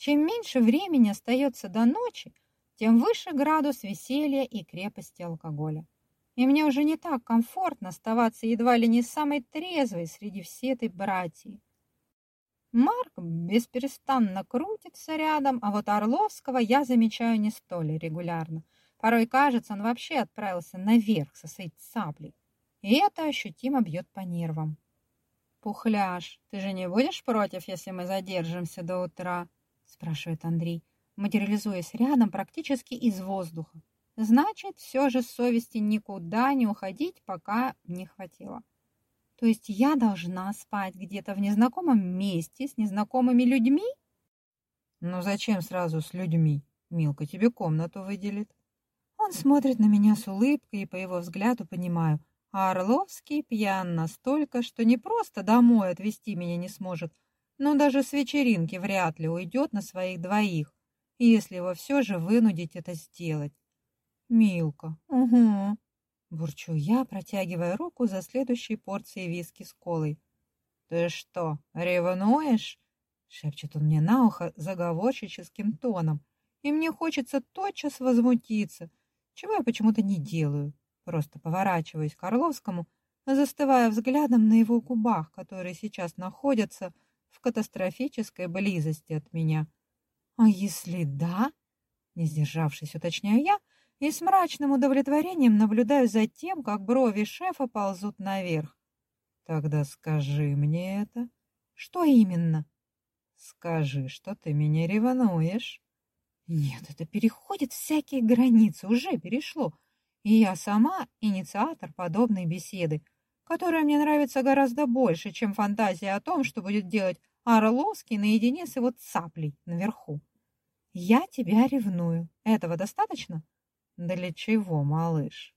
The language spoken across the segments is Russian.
Чем меньше времени остается до ночи, тем выше градус веселья и крепости алкоголя. И мне уже не так комфортно оставаться едва ли не самой трезвой среди всей этой братьи. Марк бесперестанно крутится рядом, а вот Орловского я замечаю не столь регулярно. Порой кажется, он вообще отправился наверх со своей цаплей. И это ощутимо бьет по нервам. «Пухляш, ты же не будешь против, если мы задержимся до утра?» Спрашивает Андрей, материализуясь рядом практически из воздуха. Значит, все же совести никуда не уходить пока не хватило. То есть я должна спать где-то в незнакомом месте с незнакомыми людьми? Ну зачем сразу с людьми? Милка тебе комнату выделит. Он смотрит на меня с улыбкой, и по его взгляду понимаю, а Орловский пьян настолько, что не просто домой отвезти меня не сможет, но даже с вечеринки вряд ли уйдет на своих двоих, если его все же вынудить это сделать. Милка, угу, бурчу я, протягивая руку за следующей порцией виски с колой. Ты что, ревнуешь? шепчет он мне на ухо заговорщическим тоном, и мне хочется тотчас возмутиться, чего я почему-то не делаю. Просто поворачиваюсь к Орловскому, застывая взглядом на его губах, которые сейчас находятся катастрофической близости от меня. А если да? Не сдержавшись, уточняю я, и с мрачным удовлетворением наблюдаю за тем, как брови шефа ползут наверх. Тогда скажи мне это. Что именно? Скажи, что ты меня ревнуешь. Нет, это переходит всякие границы, уже перешло. И я сама инициатор подобной беседы, которая мне нравится гораздо больше, чем фантазия о том, что будет делать Орловский наедине с его цаплей наверху. Я тебя ревную. Этого достаточно? Для чего, малыш?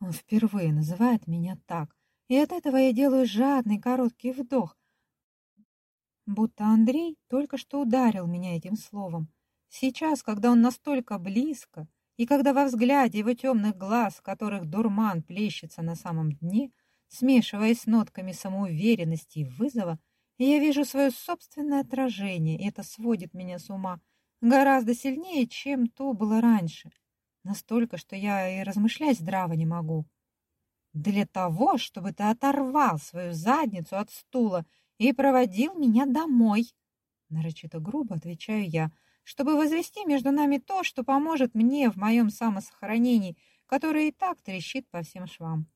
Он впервые называет меня так, и от этого я делаю жадный короткий вдох, будто Андрей только что ударил меня этим словом. Сейчас, когда он настолько близко, и когда во взгляде его темных глаз, которых дурман плещется на самом дне, смешиваясь с нотками самоуверенности и вызова, я вижу свое собственное отражение, и это сводит меня с ума гораздо сильнее, чем то было раньше. Настолько, что я и размышлять здраво не могу. Для того, чтобы ты оторвал свою задницу от стула и проводил меня домой. Нарочито грубо отвечаю я, чтобы возвести между нами то, что поможет мне в моем самосохранении, которое и так трещит по всем швам.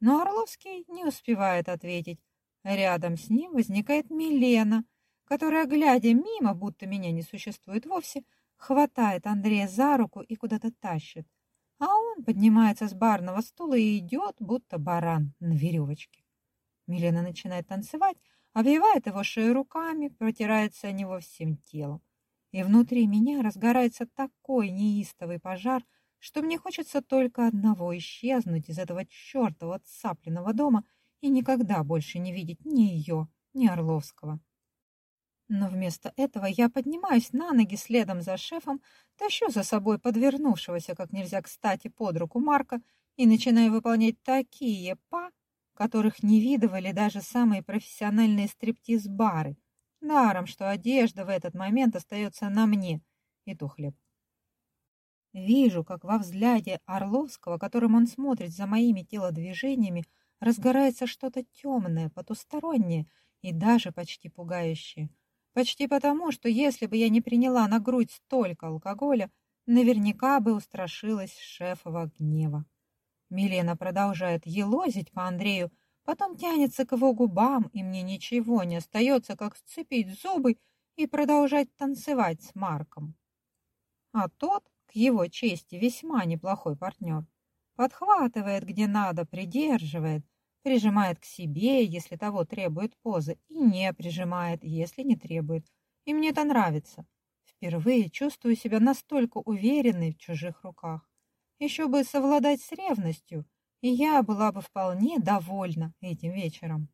Но Орловский не успевает ответить. Рядом с ним возникает Милена, которая, глядя мимо, будто меня не существует вовсе, хватает Андрея за руку и куда-то тащит. А он поднимается с барного стула и идет, будто баран на веревочке. Милена начинает танцевать, обвивает его шею руками, протирается о него всем телом. И внутри меня разгорается такой неистовый пожар, что мне хочется только одного исчезнуть из этого чертового цапленного дома и никогда больше не видеть ни ее, ни Орловского. Но вместо этого я поднимаюсь на ноги следом за шефом, тащу за собой подвернувшегося как нельзя кстати под руку Марка и начинаю выполнять такие па, которых не видывали даже самые профессиональные стриптиз-бары – Даром, что одежда в этот момент остается на мне, и то хлеб. Вижу, как во взгляде Орловского, которым он смотрит за моими телодвижениями, разгорается что-то темное, потустороннее и даже почти пугающее. Почти потому, что если бы я не приняла на грудь столько алкоголя, наверняка бы устрашилась шефова гнева. Милена продолжает елозить по Андрею, потом тянется к его губам, и мне ничего не остается, как сцепить зубы и продолжать танцевать с Марком. А тот, к его чести, весьма неплохой партнер. Подхватывает, где надо, придерживает, прижимает к себе, если того требует позы, и не прижимает, если не требует. И мне это нравится. Впервые чувствую себя настолько уверенной в чужих руках. Еще бы совладать с ревностью – и я была бы вполне довольна этим вечером.